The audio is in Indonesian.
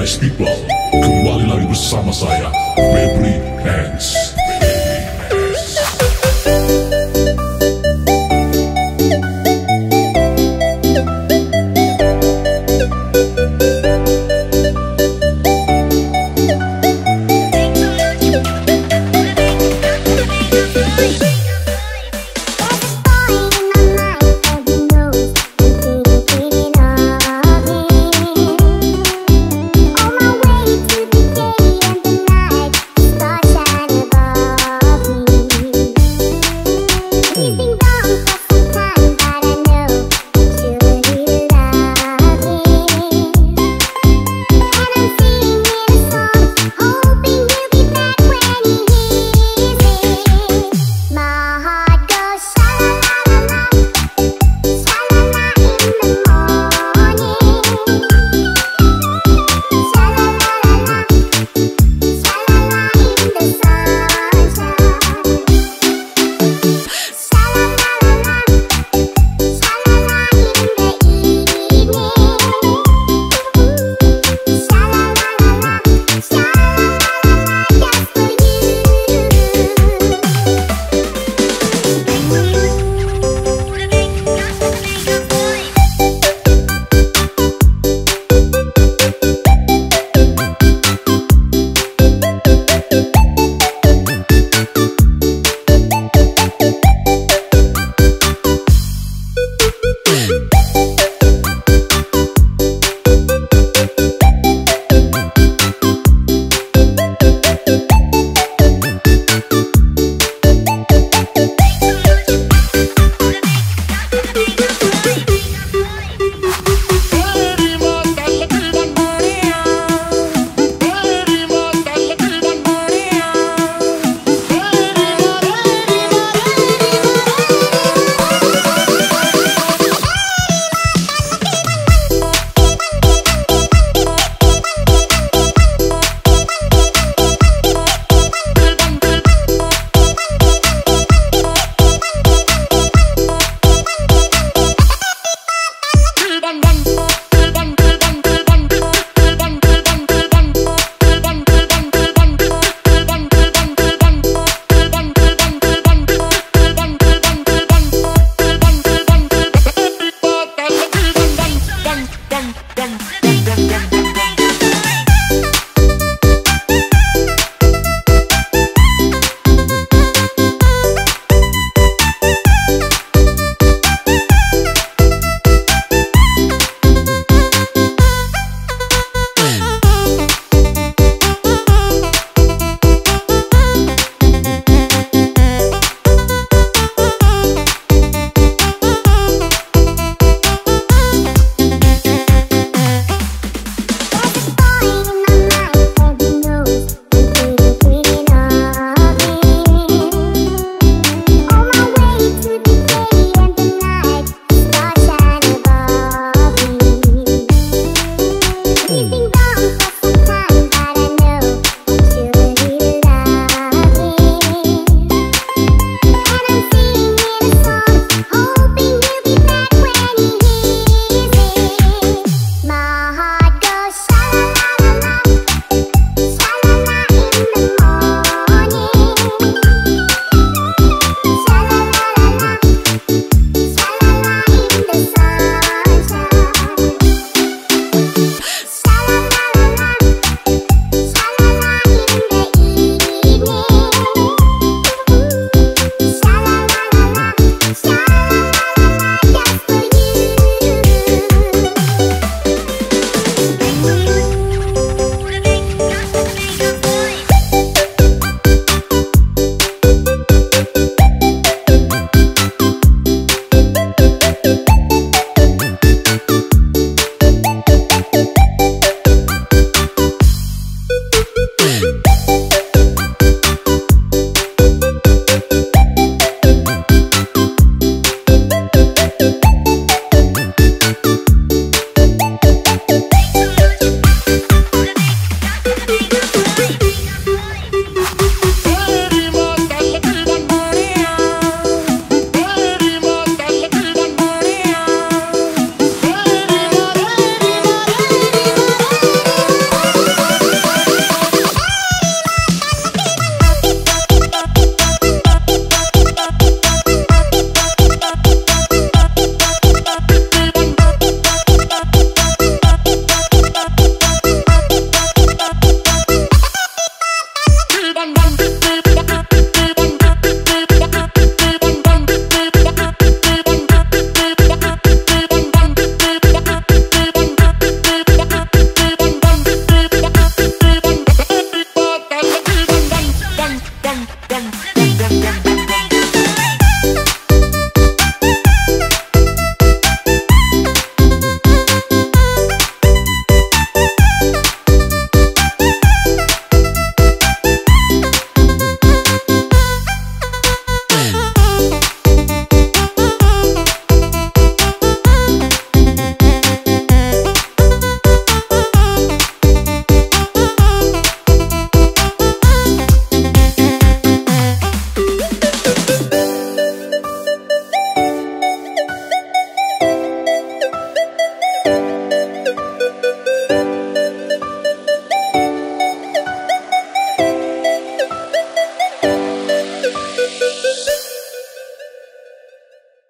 Nice People Kembali lagi bersama saya them, them, them, them.